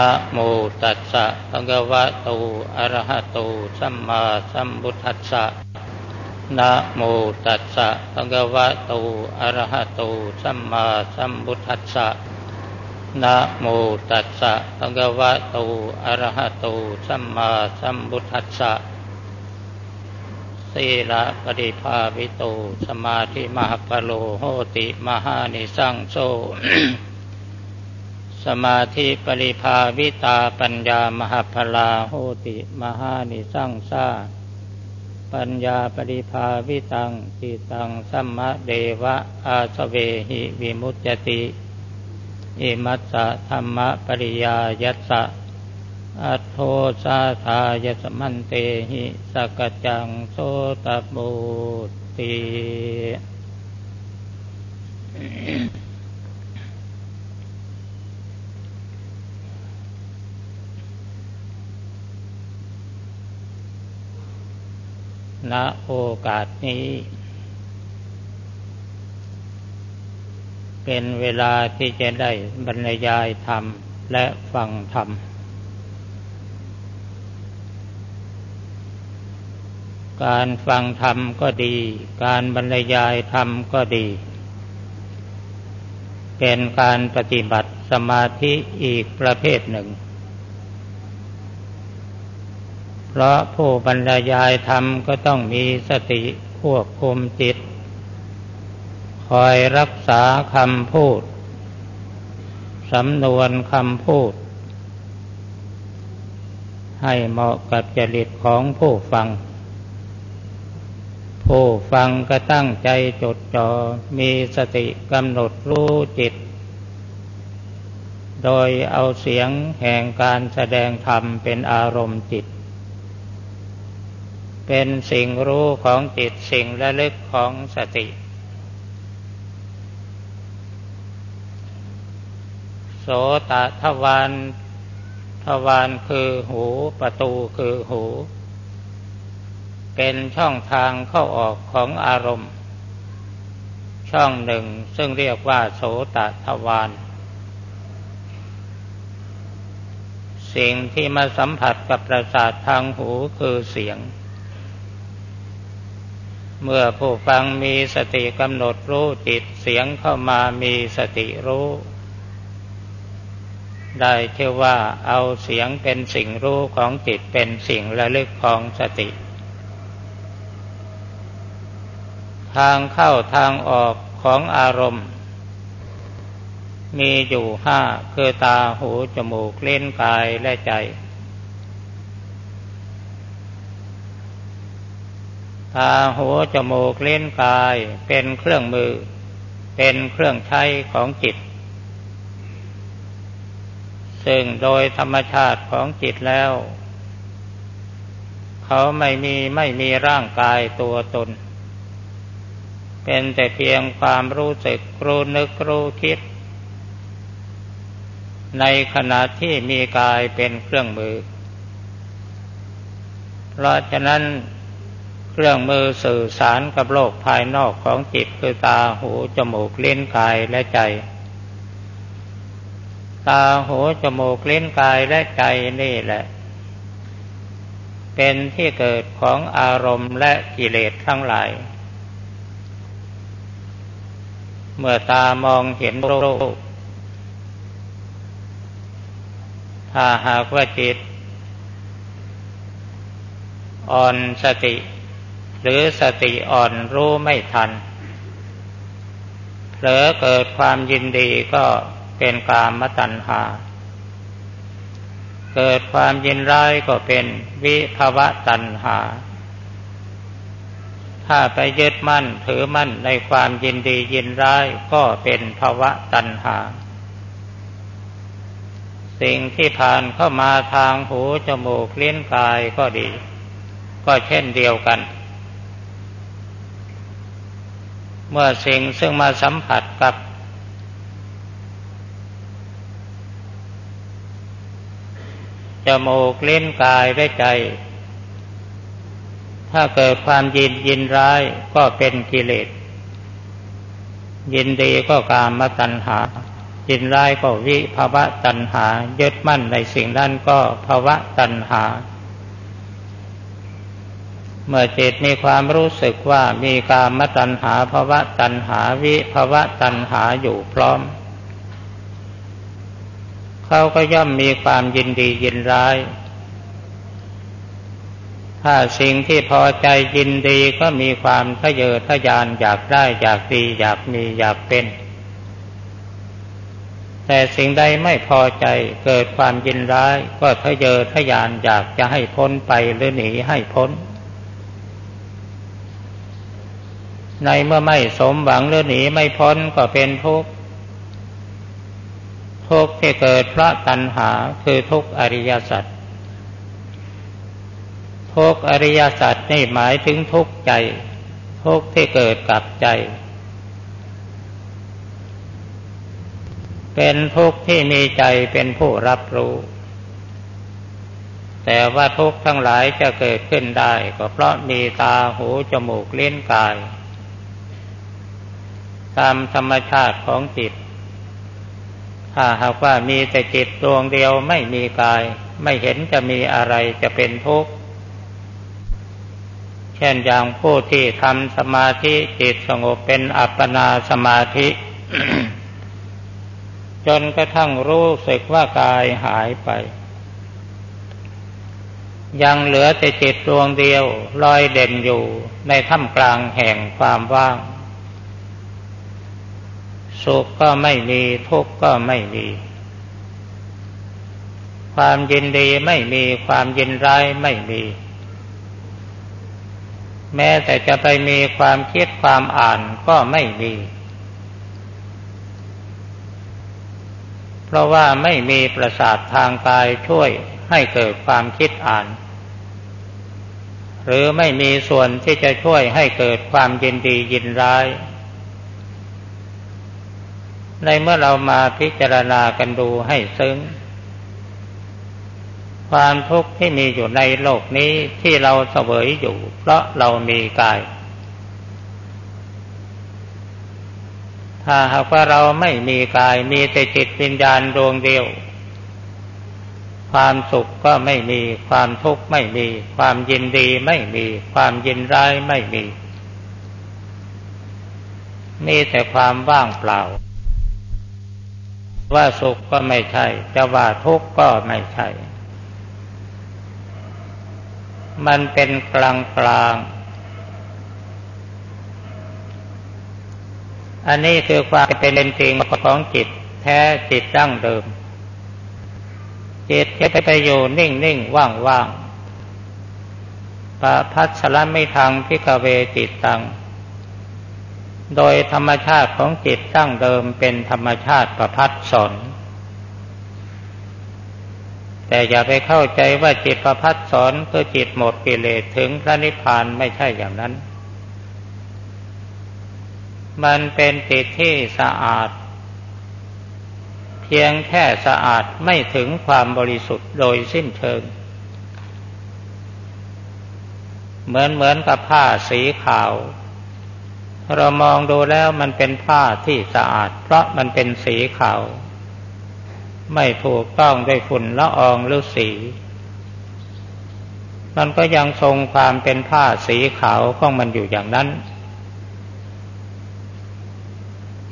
นะโมตัสสะภะคะวะโต อะระหะโต สัมมาสัมพุทธัสสะ นะโมตัสสะภะคะวะโต อะระหะโต สัมมาสัมพุทธัสสะ นะโมตัสสะภะคะวะโต อะระหะโต สัมมาสัมพุทธัสสะสีละปริภาวิโต สมาธิมหปโลโหติมหานิสังโซ สมาธิปริภาวิตาปัญญามหพลาโหติมหานิสังสาปัญญาปริภาวิตังติตังสัมมะเดวะอาสเวหิวิมุตจติอิมัสสะธรรมะปริยายัสสะอัตโทสาทายสมันเตหิสกจังโสตบูติ ณโอกาสนี้ เป็นเวลาที่จะได้บรรยายธรรมและฟังธรรม การฟังธรรมก็ดี การบรรยายธรรมก็ดี เป็นการปฏิบัติสมาธิอีกประเภทหนึ่ง เพราะผู้บรรยายธรรมก็ต้องมีสติควบคุมจิต คอยรักษาคำพูด สำนวนคำพูด ให้เหมาะกับจริตของผู้ฟัง ผู้ฟังก็ตั้งใจจดจอ่อมีสติกำหนดรู้จิต โดยเอาเสียงแห่งการแสดงธรรมเป็นอารมณ์จิต เป็นสิ่งรู้ของจิตสิ่งระลึกของสติ โสตทวารทวารคือหูประตูคือหู เป็นช่องทางเข้าออกของอารมณ์ ช่องหนึ่งซึ่งเรียกว่าโสตทวารสิ่งที่มาสัมผัสกับประสาททางหูคือเสียง เมื่อผู้ฟังมีสติกำหนดรู้จิตเสียงเข้ามามีสติรู้ ได้เชื่อว่าเอาเสียงเป็นสิ่งรู้ของจิตเป็นสิ่งระลึกของสติ ทางเข้าทางออกของอารมณ์ มีอยู่ห้าคือตาหูจมูกเล่นกายและใจ ตาหูจมูกเล่นกายเป็นเครื่องมือ เป็นเครื่องใช้ของจิต ซึ่งโดยธรรมชาติของจิตแล้ว เขาไม่มีไม่มีร่างกายตัวตน เป็นแต่เพียงความรู้สึกรู้นึกรู้คิด ในขณะที่มีกายเป็นเครื่องมือ เพราะฉะนั้น เครื่องมือสื่อสารกับโลกภายนอกของจิตคือตาหูจมูกลิ้นกายและใจ ตาหูจมูกลิ้นกายและใจนี่แหละ เป็นที่เกิดของอารมณ์และกิเลสทั้งหลาย เมื่อตามองเห็นรูปถ้าหากว่าจิตอ่อนสติ หรือสติอ่อนรู้ไม่ทันเผลอเกิดความยินดีก็เป็นกามตัณหา เกิดความยินร้ายก็เป็นวิภวะตัณหา ถ้าไปยึดมั่นถือมั่นในความยินดียินร้ายก็เป็นภวะตัณหา สิ่งที่ผ่านเข้ามาทางหูจมูกเลี้ยนกายก็ดี ก็เช่นเดียวกัน เมื่อสิ่งซึ่งมาสัมผัสกับ จมูกเล่นกายและใจ ถ้าเกิดความยินยินร้ายก็เป็นกิเลส ยินดีก็กามตัณหา ยินร้ายก็วิภาวะตัณหา ยึดมั่นในสิ่งนั้นก็ภาวะตัณหา เมื่อจิตมีความรู้สึกว่ามีกามตัณหาภาวะตัณหาวิภาวะตัณหาอยู่พร้อม เขาก็ย่อมมีความยินดียินร้าย ถ้าสิ่งที่พอใจยินดีก็มีความทะเยอทะยานอยากได้อยากดีอยากมีอยากเป็น แต่สิ่งใดไม่พอใจเกิดความยินร้าย ก็ทะเยอทะยานอยากจะให้พ้นไปหรือหนีให้พ้น ในเมื่อไม่สมหวังหรือหนีไม่พ้นก็เป็นทุกข์ทุกข์ที่เกิดเพราะตัณหาคือทุกข์อริยสัจทุกข์อริยสัจนี่หมายถึงทุกข์ใจทุกข์ที่เกิดกับใจ เป็นทุกข์ที่มีใจเป็นผู้รับรู้ แต่ว่าทุกข์ทั้งหลายจะเกิดขึ้นได้ ก็เพราะมีตาหูจมูกเล่นกาย ตามธรรมชาติของจิต ถ้าหากว่ามีแต่จิตดวงเดียวไม่มีกาย ไม่เห็นจะมีอะไรจะเป็นทุกข์ เช่นอย่างผู้ที่ทำสมาธิจิตสงบเป็นอัปปนาสมาธิ จนกระทั่งรู้สึกว่ากายหายไป ยังเหลือแต่จิตดวงเดียวลอยเด่นอยู่ในท่ามกลางแห่งความว่าง สุขก็ไม่มีทุกข์ก็ไม่มี ความยินดีไม่มีความยินร้ายไม่มี แม้แต่จะไปมีความคิดความอ่านก็ไม่มี เพราะว่าไม่มีประสาททางกายช่วยให้เกิดความคิดอ่าน หรือไม่มีส่วนที่จะช่วยให้เกิดความยินดียินร้าย ในเมื่อเรามาพิจารณากันดูให้ซึ้ง ความทุกข์ที่มีอยู่ในโลกนี้ที่เราเสวยอยู่ เพราะเรามีกาย ถ้าหากว่าเราไม่มีกายมีแต่จิตวิญญาณดวงเดียว ความสุขก็ไม่มี ความทุกข์ไม่มี ความยินดีไม่มี ความยินร้ายไม่มี มีแต่ความว่างเปล่า ว่าสุขก็ไม่ใช่ จะว่าทุกข์ก็ไม่ใช่ มันเป็นกลางกลาง อันนี้คือความเป็นจริงของจิต แท้จิตดั้งเดิม จิตจะไปอยู่นิ่งนิ่งว่างว่างปะพัชรไม่ทางพิกเวจิตตัง โดยธรรมชาติของจิตตั้งเดิมเป็นธรรมชาติประพัดสอนแต่อย่าไปเข้าใจว่าจิตประพัดสอนคือจิตหมดกิเลสถึงพระนิพพานไม่ใช่อย่างนั้น มันเป็นจิตที่สะอาด เพียงแค่สะอาดไม่ถึงความบริสุทธิ์โดยสิ้นเชิง เหมือนเหมือนกับผ้าสีขาว เรามองดูแล้วมันเป็นผ้าที่สะอาด เพราะมันเป็นสีขาว ไม่ถูกต้องด้วยฝุ่นละอองหรือสี มันก็ยังทรงความเป็นผ้าสีขาวของมันอยู่อย่างนั้น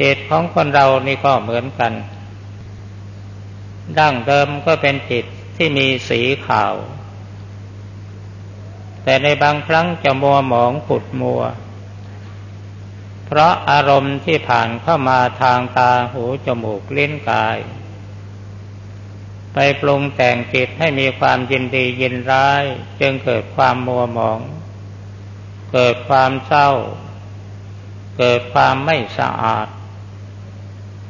จิตของคนเรานี่ก็เหมือนกัน ดั้งเดิมก็เป็นจิตที่มีสีขาว แต่ในบางครั้งจะมัวหมองขุดมัว เพราะอารมณ์ที่ผ่านเข้ามาทางตาหูจมูกลิ้นกาย ไปปรุงแต่งจิตให้มีความยินดียินร้าย จึงเกิดความมัวหมอง เกิดความเศร้า เกิดความไม่สะอาด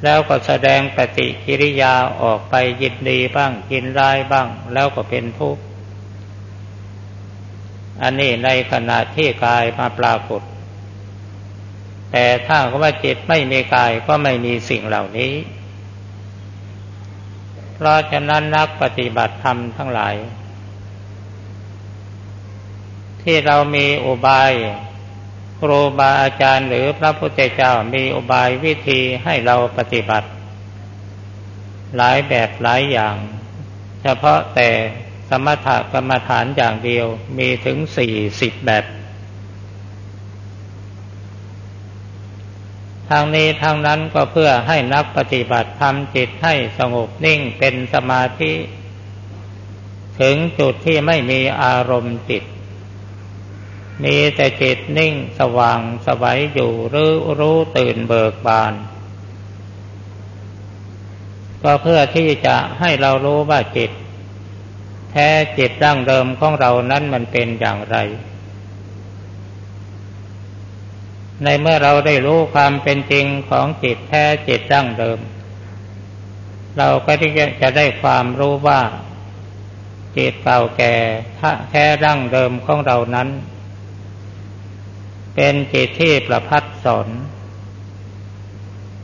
แล้วก็แสดงปฏิกิริยาออกไปยินดีบ้างยินร้ายบ้าง แล้วก็เป็นทุกข์อันนี้ในขณะที่กายมาปรากฏ แต่ถ้าว่าจิตไม่มีกายก็ไม่มีสิ่งเหล่านี้ เพราะฉะนั้นนักปฏิบัติธรรมทั้งหลาย ที่เรามีอุบายครูบาอาจารย์หรือพระพุทธเจ้ามีอุบายวิธีให้เราปฏิบัติ หลายแบบหลายอย่าง เฉพาะแต่สมถกรรมฐานอย่างเดียวมีถึงสี่สิบแบบ ทางนี้ทางนั้นก็เพื่อให้นักปฏิบัติทำจิตให้สงบนิ่งเป็นสมาธิ ถึงจุดที่ไม่มีอารมณ์จิต มีแต่จิตนิ่งสว่างสวัยอยู่รู้รู้ตื่นเบิกบาน ก็เพื่อที่จะให้เรารู้ว่าจิต แท้จิตดั้งเดิมของเรานั้นมันเป็นอย่างไร ในเมื่อเราได้รู้ความเป็นจริงของจิตแท้จิตดั้งเดิม เราก็ที่จะได้ความรู้ว่าจิตเก่าแก่แท้ดั้งเดิมของเรานั้น เป็นจิตที่ประพัดสอน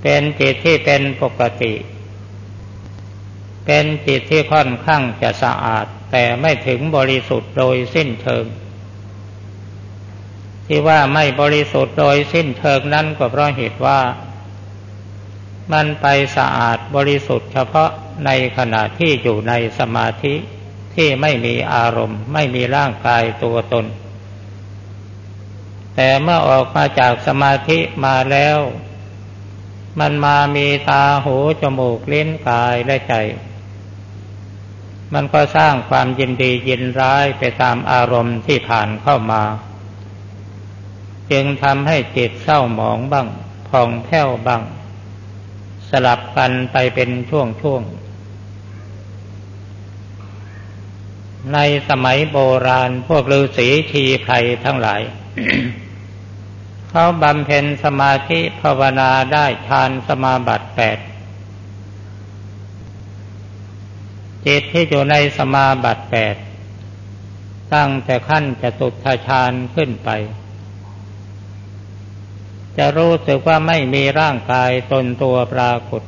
เป็นจิตที่เป็นปกติ เป็นจิตที่ค่อนข้างจะสะอาด แต่ไม่ถึงบริสุทธิ์โดยสิ้นเชิง ที่ว่าไม่บริสุทธิ์โดยสิ้นเชิงนั้นก็เพราะเหตุว่า มันไปสะอาดบริสุทธิ์เฉพาะในขณะที่อยู่ในสมาธิที่ไม่มีอารมณ์ ไม่มีร่างกายตัวตน แต่เมื่อออกมาจากสมาธิมาแล้ว มันมามีตาหูจมูกลิ้นกายและใจ มันก็สร้างความยินดียินร้ายไปตามอารมณ์ที่ผ่านเข้ามา จึงทำให้จิตเศร้าหมองบ้างผ่องแผ้วบ้าง สลับกันไปเป็นช่วงๆ ในสมัยโบราณพวกฤาษีชีไพรทั้งหลาย เขาบำเพ็ญสมาธิภาวนาได้ฌานสมาบัติแปดจิตที่อยู่ในสมาบัติแปดตั้งแต่ขั้นจะตุทฌานขึ้นไป จะรู้สึกว่าไม่มีร่างกายตนตัวปรากฏ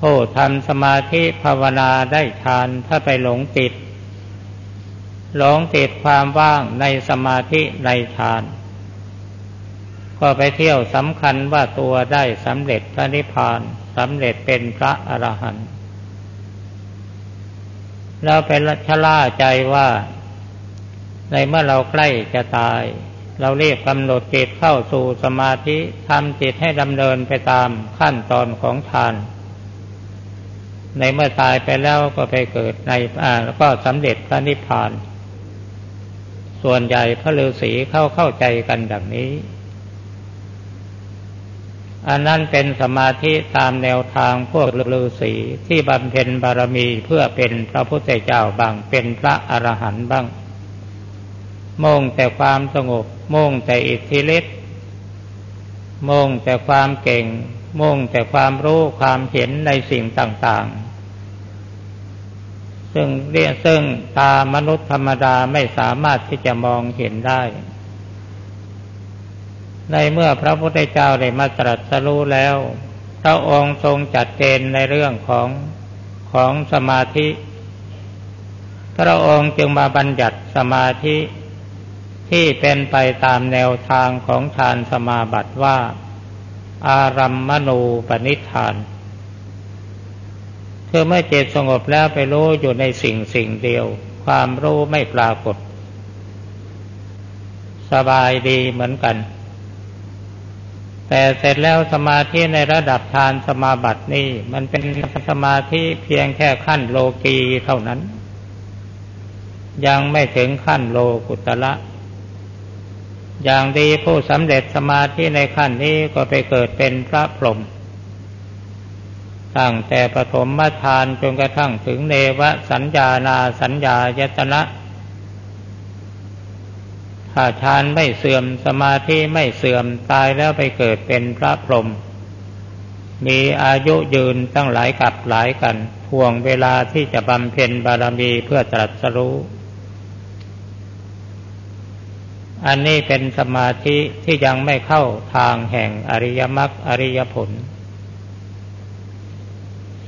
ผู้ทำสมาธิภาวนาได้ฌานถ้าไปหลงติด หลงติดความว่างในสมาธิในฌาน ก็ไปเที่ยวสำคัญว่าตัวได้สำเร็จพระนิพพานสำเร็จเป็นพระอรหันต์แล้วไปชะล่าใจว่า ในเมื่อเราใกล้จะตาย เราเรียกกำหนดจิตเข้าสู่สมาธิทำจิตให้ดำเนินไปตามขั้นตอนของฌาน ในเมื่อตายไปแล้วก็ไปเกิดในอ่าแล้วก็สำเร็จพระนิพพาน ส่วนใหญ่พระฤาษีเข้าเข้าใจกันดังนี้ อันนั้นเป็นสมาธิตามแนวทางพวกฤาษีที่บำเพ็ญบารมีเพื่อเป็นพระพุทธเจ้าบางเป็นพระอรหันต์บ้าง มุ่งแต่ความสงบ มุ่งแต่อิทธิฤทธิ์มุ่งแต่ความเก่ง มุ่งแต่ความรู้ความเห็นในสิ่งต่างๆ ซึ่งเรียกซึ่งตามนุษย์ธรรมดาไม่สามารถที่จะมองเห็นได้ ในเมื่อพระพุทธเจ้าได้มาตรัสรู้แล้ว พระองค์ทรงจัดเจนในเรื่องของของสมาธิ พระองค์จึงมาบัญญัติสมาธิ ที่เป็นไปตามแนวทางของฌานสมาบัติว่า อารัมมณูปนิธานคือเมื่อจิตสงบแล้วไปรู้อยู่ในสิ่งสิ่งเดียว ความรู้ไม่ปรากฏ สบายดีเหมือนกัน แต่เสร็จแล้วสมาธิในระดับฌานสมาบัตินี่มันเป็นสมาธิเพียงแค่ขั้นโลกีเท่านั้น ยังไม่ถึงขั้นโลกุตละ อย่างดีผู้สำเร็จสมาธิในขั้นนี้ก็ไปเกิดเป็นพระพรหมตั้งแต่ปฐมมานจนกระทั่งถึงเนวสัญญานาสัญญายตนะ ถ้าฌานไม่เสื่อมสมาธิไม่เสื่อมตายแล้วไปเกิดเป็นพระพรหมมีอายุยืนตั้งหลายกับหลายกันทวงเวลาที่จะบำเพ็ญบารมีเพื่อตรัสรู้ อันนี้เป็นสมาธิที่ยังไม่เข้าทางแห่งอริยมรรคอริยผล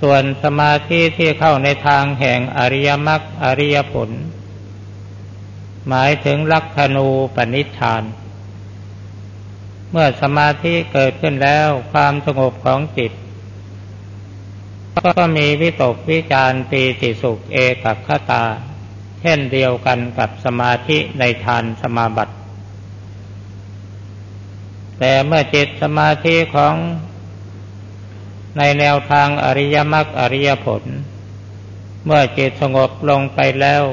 ส่วนสมาธิที่เข้าในทางแห่งอริยมรรคอริยผล หมายถึงลักขณูปนิธาน เมื่อสมาธิเกิดขึ้นแล้วความสงบของจิต ก็มีวิตกวิจารปีติสุขเอกัคตาเช่นเดียวกันกับสมาธิในฌานสมาบัติ แต่เมื่อจิตสมาธิของในแนวทางอริยมรรคอริยผล เมื่อจิตสงบลงไปแล้ว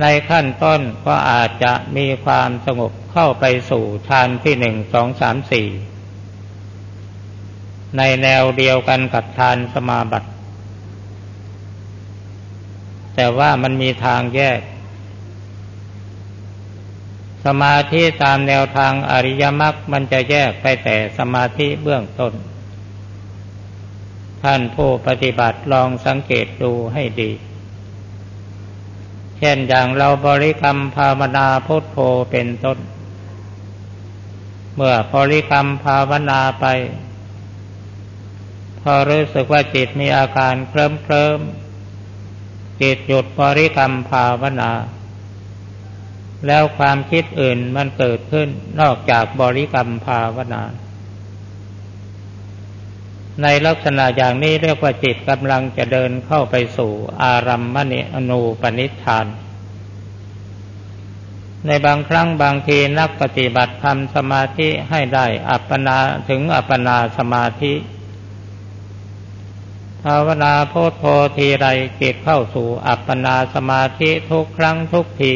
ในขั้นต้นก็อาจจะมีความสงบเข้าไปสู่ฌานที่หนึ่งสองสามสี่ในแนวเดียวกันกับฌานสมาบัติ แต่ว่ามันมีทางแยก สมาธิตามแนวทางอริยมรรคมันจะแยกไปแต่สมาธิเบื้องต้น ท่านผู้ปฏิบัติลองสังเกตดูให้ดี เช่นอย่างเราบริกรรมภาวนาพุทโธเป็นต้น เมื่อบริกรรมภาวนาไป พอรู้สึกว่าจิตมีอาการเคลิ้มเคลิ้มจิตหยุดบริกรรมภาวนา แล้วความคิดอื่นมันเกิดขึ้นนอกจากบริกรรมภาวนา ในลักษณะอย่างนี้เรียกว่าจิตกำลังจะเดินเข้าไปสู่อารัมมณีอนูปนิธาน ในบางครั้งบางทีนักปฏิบัติทำสมาธิให้ได้อัปปนาถึงอัปปนาสมาธิภาวนาโพธโพทีไรจิตเข้าสู่อัปปนาสมาธิทุกครั้งทุกที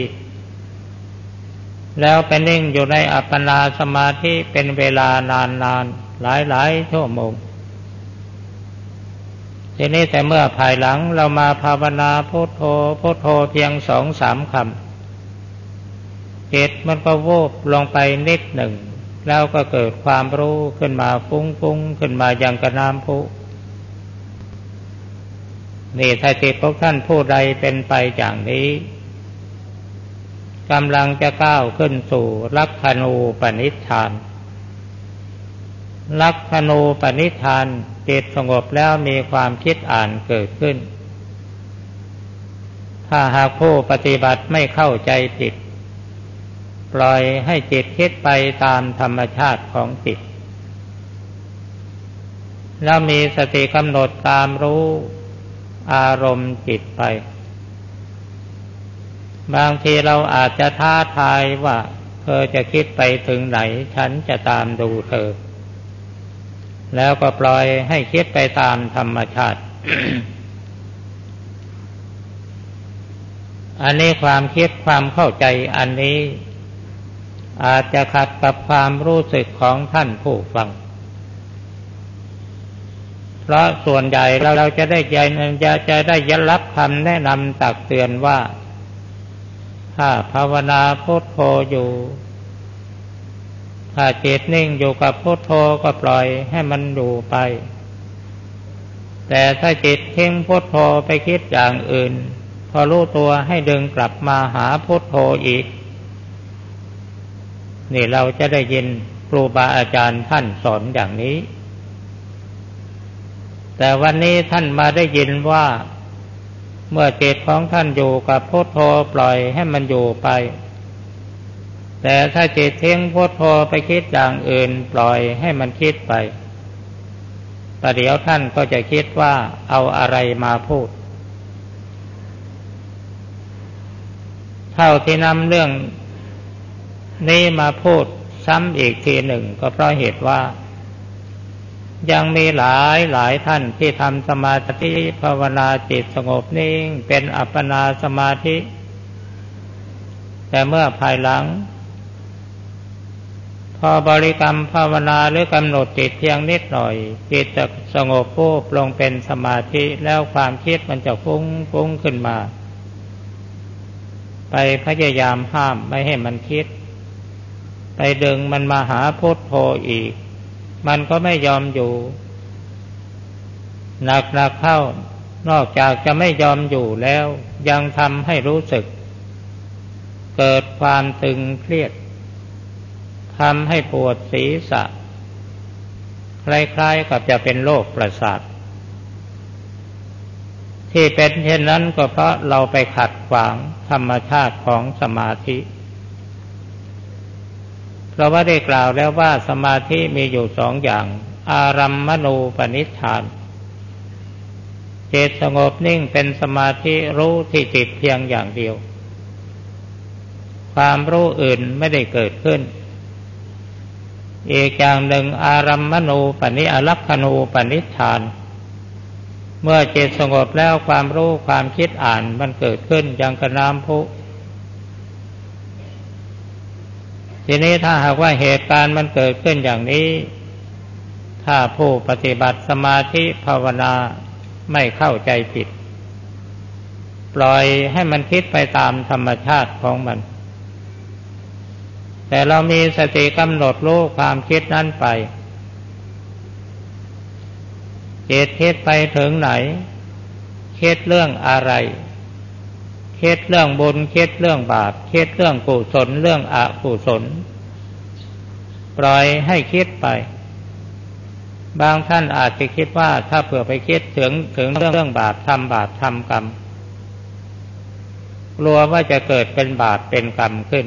แล้วไปนิ่งอยู่ในอัปปนาสมาธิเป็นเวลานานนานหลายหลายชั่วโมงทีนี้แต่เมื่อภายหลังเรามาภาวนาพุทโธพุทโธเพียงสองสามคำจิตมันก็วูบลงไปนิดหนึ่ง แล้วก็เกิดความรู้ขึ้นมาฟุ้งฟุ้งขึ้นมาอย่างกระน้ำพุนี่ถ้าจิตของท่านผู้ใดเป็นไปอย่างนี้ กำลังจะก้าวขึ้นสู่ลักขณูปนิธาน ลักขณูปนิธานจิตสงบแล้วมีความคิดอ่านเกิดขึ้น ถ้าหากผู้ปฏิบัติไม่เข้าใจผิดปล่อยให้จิตคิดไปตามธรรมชาติของจิต แล้วมีสติกำหนดตามรู้อารมณ์จิตไป บางทีเราอาจจะท้าทายว่า เธอจะคิดไปถึงไหน ฉันจะตามดูเธอ แล้วก็ปล่อยให้คิดไปตามธรรมชาติ อันนี้ความคิดความเข้าใจอันนี้ อาจจะขัดกับความรู้สึกของท่านผู้ฟัง เพราะส่วนใหญ่เราเราจะได้ใจจะจะได้ยรับคำแนะนำตักเตือนว่า ถ้าภาวนาพุทโธอยู่ ถ้าจิตนิ่งอยู่กับพุทโธก็ปล่อยให้มันอยู่ไป แต่ถ้าจิตทิ้งพุทโธไปคิดอย่างอื่น พอรู้ตัวให้ดึงกลับมาหาพุทโธอีก นี่เราจะได้ยินครูบาอาจารย์ท่านสอนอย่างนี้ แต่วันนี้ท่านมาได้ยินว่า เมื่อจิตของท่านอยู่กับพุทโธปล่อยให้มันอยู่ไป แต่ถ้าจิตเทิ้งพุทโธไปคิดอย่างอื่นปล่อยให้มันคิดไปแต่เดี๋ยวท่านก็จะคิดว่าเอาอะไรมาพูด เท่าที่นำเรื่องนี้มาพูดซ้ำอีกทีหนึ่งก็เพราะเหตุว่า ยังมีหลายหลายท่านที่ทำสมาธิภาวนาจิตสงบนิ่ง เป็นอัปปนาสมาธิ แต่เมื่อภายหลัง พอบริกรรมภาวนาหรือกำหนดจิตเพียงนิดหน่อย จิตจะสงบปุ๊บลงเป็นสมาธิแล้วความคิดมันจะฟุ้งฟุ้งขึ้นมา ไปพยายามห้ามไม่ให้มันคิด ไปดึงมันมาหาพุทโธอีก มันก็ไม่ยอมอยู่ หนักหนักเข้านอกจากจะไม่ยอมอยู่แล้ว ยังทำให้รู้สึก เกิดความตึงเครียดทำให้ปวดศีรษะ คล้ายๆกับจะเป็นโรคประสาท ที่เป็นเช่นนั้นก็เพราะเราไปขัดขวางธรรมชาติของสมาธิ เราว่าได้กล่าวแล้วว่าสมาธิมีอยู่สองอย่าง อารัมมณูปนิธานจิตสงบนิ่งเป็นสมาธิรู้ที่จิตเพียงอย่างเดียว ความรู้อื่นไม่ได้เกิดขึ้น อีกอย่างหนึ่งอารัมมณูปนิอลักขณูปนิชาน เมื่อจิตสงบแล้วความรู้ความคิดอ่านมันเกิดขึ้นอย่างกระน้ำพุ ทีนี้ถ้าหากว่าเหตุการณ์มันเกิดขึ้นอย่างนี้ ถ้าผู้ปฏิบัติสมาธิภาวนาไม่เข้าใจผิด ปล่อยให้มันคิดไปตามธรรมชาติของมัน แต่เรามีสติกำหนดรู้ความคิดนั้นไปจิตคิดไปถึงไหน คิดเรื่องอะไร คิดเรื่องบุญคิดเรื่องบาปคิดเรื่องกุศลเรื่องอกุศล ปล่อยให้คิดไป บางท่านอาจจะคิดว่าถ้าเผื่อไปคิดถึงถึงเรื่องเรื่องบาปทำบาปทำกรรมกลัวว่าจะเกิดเป็นบาปเป็นกรรมขึ้น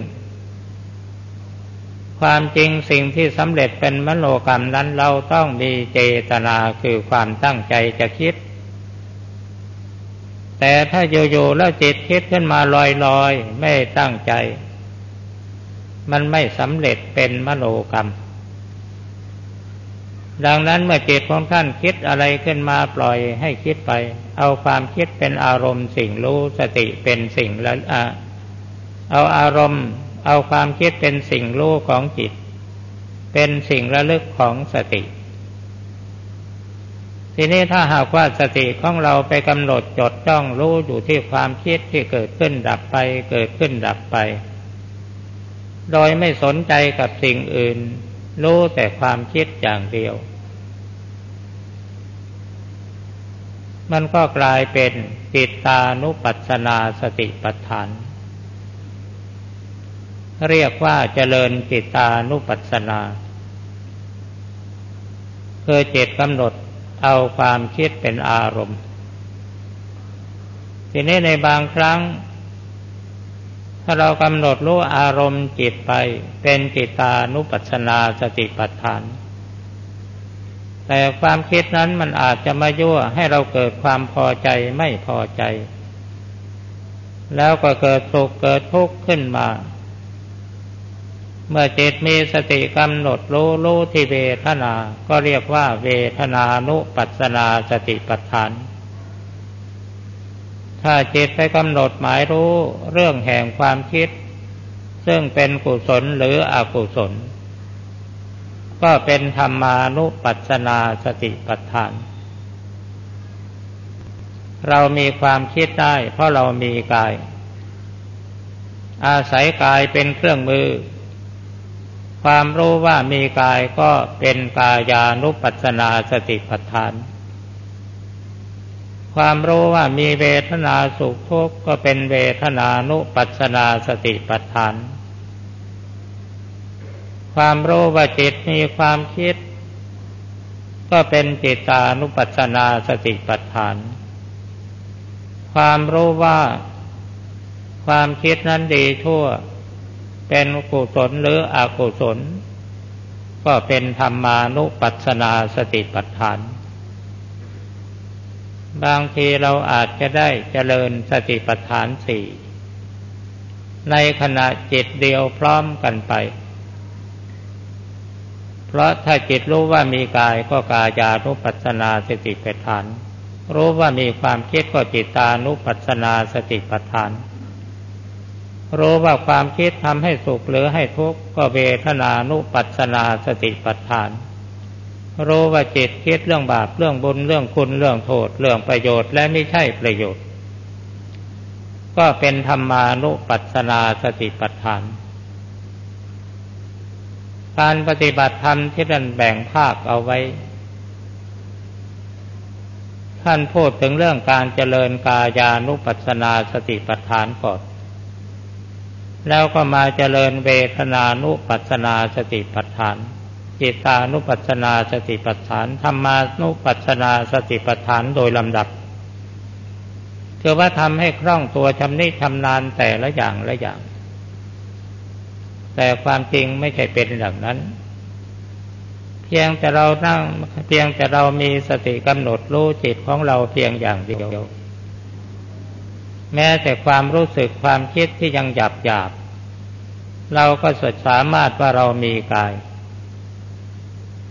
ความจริงสิ่งที่สำเร็จเป็นมโนกรรมนั้นเราต้องมีเจตนาคือความตั้งใจจะคิด แต่ถ้าอยู่ๆแล้วจิตคิดขึ้นมาลอยๆ ไม่ตั้งใจ มันไม่สำเร็จเป็นมโนกรรม ดังนั้นเมื่อจิตของท่านคิดอะไรขึ้นมาปล่อยให้คิดไป เอาความคิดเป็นอารมณ์สิ่งรู้สติเป็นสิ่งละเอาอารมณ์ เอาความคิดเป็นสิ่งรู้ของจิต เป็นสิ่งระลึกของสติ ทีนี้ถ้าหากว่าสติของเราไปกำหนดจดจ้องรู้อยู่ที่ความคิดที่เกิดขึ้นดับไป เกิดขึ้นดับไป โดยไม่สนใจกับสิ่งอื่น รู้แต่ความคิดอย่างเดียว มันก็กลายเป็นจิตานุปัสสนาสติปัฏฐาน เรียกว่าเจริญจิตานุปัสสนาคือเจตกำหนด เอาความคิดเป็นอารมณ์ ทีนี้ในบางครั้ง ถ้าเรากำหนดรู้อารมณ์จิตไปเป็นจิตานุปัสนาสติปัฏฐาน แต่ความคิดนั้นมันอาจจะมายั่วให้เราเกิดความพอใจไม่พอใจ แล้วก็เกิดสุขเกิดทุกข์ขึ้นมา เมื่อจิตมีสติกำหนดรู้รู้ที่เวทนา ก็เรียกว่า เวทนานุปัสนาสติปัฏฐาน ถ้าจิตไปกำหนดหมายรู้เรื่องแห่งความคิด ซึ่งเป็นกุศลหรืออกุศล ก็เป็นธรรมานุปัสนาสติปัฏฐาน เรามีความคิดได้ เพราะเรามีกาย อาศัยกายเป็นเครื่องมือ ความรู้ว่ามีกายก็เป็นกายานุปัสนาสติปัฏฐาน ความรู้ว่ามีเวทนาสุขทุกข์ก็เป็นเวทนานุปัสนาสติปัฏฐาน ความรู้ว่าจิตมีความคิด ก็เป็นจิตานุปัสนาสติปัฏฐาน ความรู้ว่า ความคิดนั้นดีชั่ว เป็นกุศลหรืออกุศล ก็เป็นธรรมานุปัสสนาสติปัฏฐาน บางทีเราอาจจะได้เจริญสติปัฏฐานสี่ในขณะจิตเดียวพร้อมกันไป เพราะถ้าจิตรู้ว่ามีกายก็กายานุปัสสนาสติปัฏฐาน รู้ว่ามีความคิดก็จิตานุปัสสนาสติปัฏฐาน รู้ว่าความคิดทำให้สุขหรือให้ทุกข์ก็เวทนานุปัสนาสติปัฏฐาน รู้ว่าจิตคิดเรื่องบาปเรื่องบุญเรื่องคุณเรื่องโทษ เรื่องประโยชน์และไม่ใช่ประโยชน์ ก็เป็นธรรมานุปัสนาสติปัฏฐาน การปฏิบัติธรรมที่ท่านแบ่งภาคเอาไว้ ท่านพูดถึงเรื่องการเจริญกายานุปัสนาสติปัฏฐานก่อน แล้วก็มาเจริญเวทนานุปัสนาสติปัฏฐานจิตานุปัสนาสติปัฏฐานธรรมานุปัสนาสติปัฏฐานโดยลำดับคือว่าทำให้คล่องตัวชำนิชำนาญแต่ละอย่างละอย่าง แต่ความจริงไม่ใช่เป็นอย่างนั้น เพียงแต่เรานั่งเพียงแต่เรามีสติกำหนดรู้จิตของเราเพียงอย่างเดียว แม้แต่ความรู้สึกความคิดที่ยังหยาบหยาบเราก็สดสามารถว่าเรามีกาย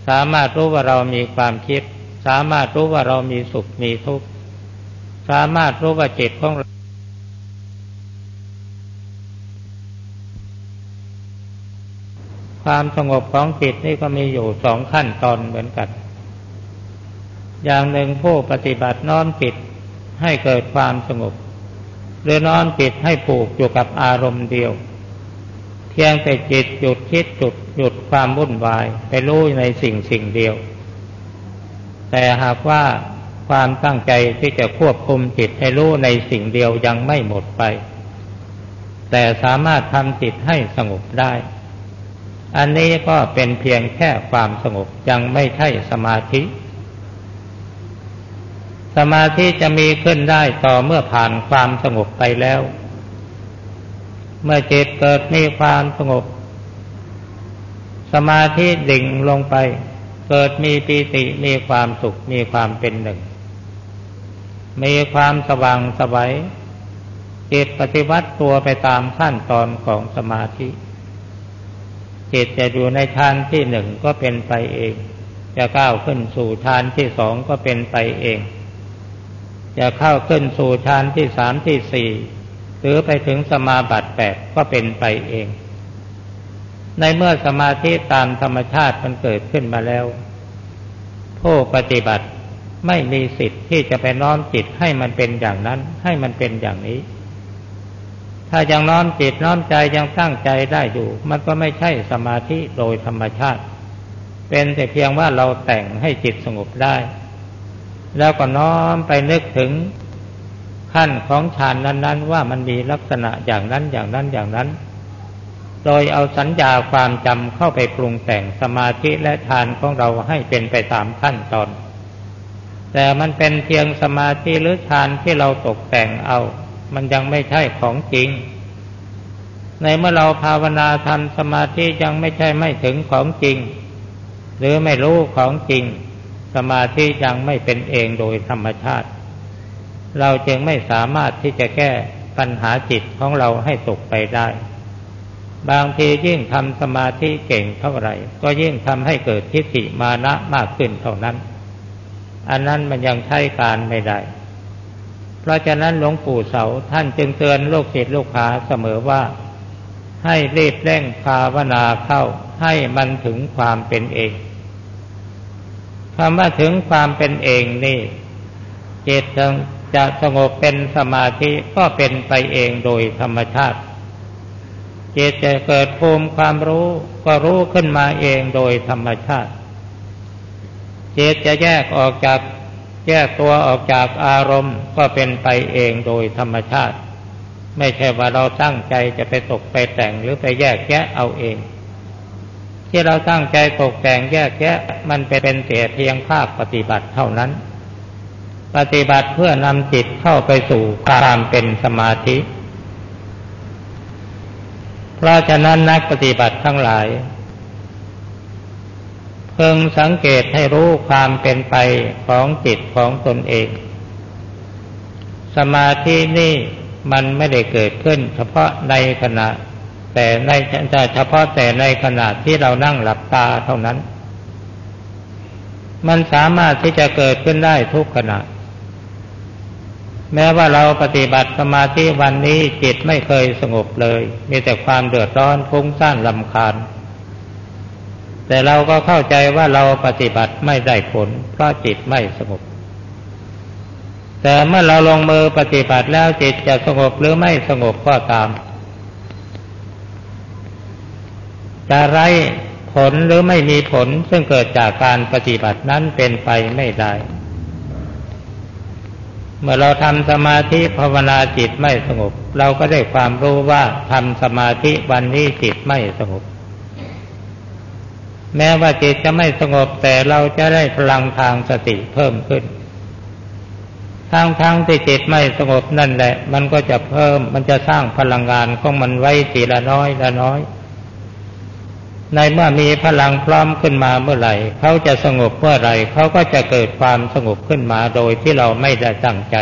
สามารถรู้ว่าเรามีความคิด สามารถรู้ว่าเรามีสุขมีทุกข์สามารถรู้ว่าจิตของเราความสงบของจิตนี่ก็มีอยู่สองขั้นตอนเหมือนกัน อย่างหนึ่งผู้ปฏิบัติน้อมจิตให้เกิดความสงบ หรือน้อมจิตให้ผูกอยู่กับอารมณ์เดียว เพียงแต่จิตหยุดคิดจุดหยุดความวุ่นวายไปรู้ในสิ่งสิ่งเดียว แต่หากว่าความตั้งใจที่จะควบคุมจิตให้รู้ในสิ่งเดียวยังไม่หมดไป แต่สามารถทำจิตให้สงบได้ อันนี้ก็เป็นเพียงแค่ความสงบยังไม่ใช่สมาธิ สมาธิจะมีขึ้นได้ต่อเมื่อผ่านความสงบไปแล้ว เมื่อจิตเกิดมีความสงบ สมาธิดิ่งลงไป เกิดมีปีติมีความสุขมีความเป็นหนึ่ง มีความสว่างสวัยจิตปฏิวัติตัวไปตามขั้นตอนของสมาธิ จิตจะอยู่ในฌานที่หนึ่งก็เป็นไปเอง จะก้าวขึ้นสู่ฌานที่สองก็เป็นไปเอง จะเข้าขึ้นสู่ฌานที่สามที่สี่หรือไปถึงสมาบัติแปดก็เป็นไปเอง ในเมื่อสมาธิตามธรรมชาติมันเกิดขึ้นมาแล้ว ผู้ปฏิบัติไม่มีสิทธิ์ที่จะไปน้อมจิตให้มันเป็นอย่างนั้น ให้มันเป็นอย่างนี้ ถ้ายังน้อมจิตน้อมใจยังตั้งใจได้อยู่ มันก็ไม่ใช่สมาธิโดยธรรมชาติ เป็นแต่เพียงว่าเราแต่งให้จิตสงบได้ แล้วก็น้อมไปนึกถึงขั้นของฌานนั้น ๆ ว่ามันมีลักษณะอย่างนั้นอย่างนั้นอย่างนั้น โดยเอาสัญญาความจำเข้าไปปรุงแต่งสมาธิและฌานของเราให้เป็นไปตามขั้นตอน แต่มันเป็นเพียงสมาธิหรือฌานที่เราตกแต่งเอา มันยังไม่ใช่ของจริง ในเมื่อเราภาวนาทำสมาธิยังไม่ใช่ไม่ถึงของจริง หรือไม่รู้ของจริง สมาธิยังไม่เป็นเองโดยธรรมชาติ เราจึงไม่สามารถที่จะแก้ปัญหาจิตของเราให้ตกไปได้ บางทียิ่งทำสมาธิเก่งเท่าไหร่ ก็ยิ่งทำให้เกิดทิฏฐิมานะมากขึ้นเท่านั้น อันนั้นมันยังใช้การไม่ได้ เพราะฉะนั้นหลวงปู่เสาท่านจึงเตือนโลกศิษย์ลูกหาเสมอว่า ให้รีบเร่งภาวนาเข้าให้มันถึงความเป็นเอง คำว่าถึงความเป็นเองนี่จิตจะสงบเป็นสมาธิก็เป็นไปเองโดยธรรมชาติจิตจะเกิดภูมิความรู้ก็รู้ขึ้นมาเองโดยธรรมชาติจิตจะแยกออกจากแยกตัวออกจากอารมณ์ก็เป็นไปเองโดยธรรมชาติ ไม่ใช่ว่าเราตั้งใจจะไปตกไปแต่งหรือไปแยกแยะเอาเอง ที่เราตั้งใจตกแต่งแยกแยะมันเป็นเสียเพียงภาคปฏิบัติเท่านั้น ปฏิบัติเพื่อนำจิตเข้าไปสู่ความเป็นสมาธิ เพราะฉะนั้นนักปฏิบัติทั้งหลาย เพึงสังเกตให้รู้ความเป็นไปของจิตของตนเอง สมาธินี่มันไม่ได้เกิดขึ้นเฉพาะในขณะ แต่ในเฉพาะแต่ในขณะที่เรานั่งหลับตาเท่านั้น มันสามารถที่จะเกิดขึ้นได้ทุกขณะ แม้ว่าเราปฏิบัติสมาธิวันนี้จิตไม่เคยสงบเลย มีแต่ความเดือดร้อนฟุ้งซ่านลำคาญ แต่เราก็เข้าใจว่าเราปฏิบัติไม่ได้ผล เพราะจิตไม่สงบแต่เมื่อเราลงมือปฏิบัติแล้วจิตจะสงบหรือไม่สงบก็ตาม จะไร้ผลหรือไม่มีผลซึ่งเกิดจากการปฏิบัตินั้นเป็นไปไม่ได้ เมื่อเราทำสมาธิภาวนาจิตไม่สงบ เราก็ได้ความรู้ว่าทำสมาธิวันนี้จิตไม่สงบ แม้ว่าจิตจะไม่สงบแต่เราจะได้พลังทางสติเพิ่มขึ้นทางทางที่จิตไม่สงบนั่นแหละ มันก็จะเพิ่มมันจะสร้างพลังงานของมันไว้ทีละน้อยละน้อย ในเมื่อมีพลังพร้อมขึ้นมาเมื่อไหร่ เขาจะสงบเมื่อไหร่ เขาก็จะเกิดความสงบขึ้นมาโดยที่เราไม่ได้ตั้งใจ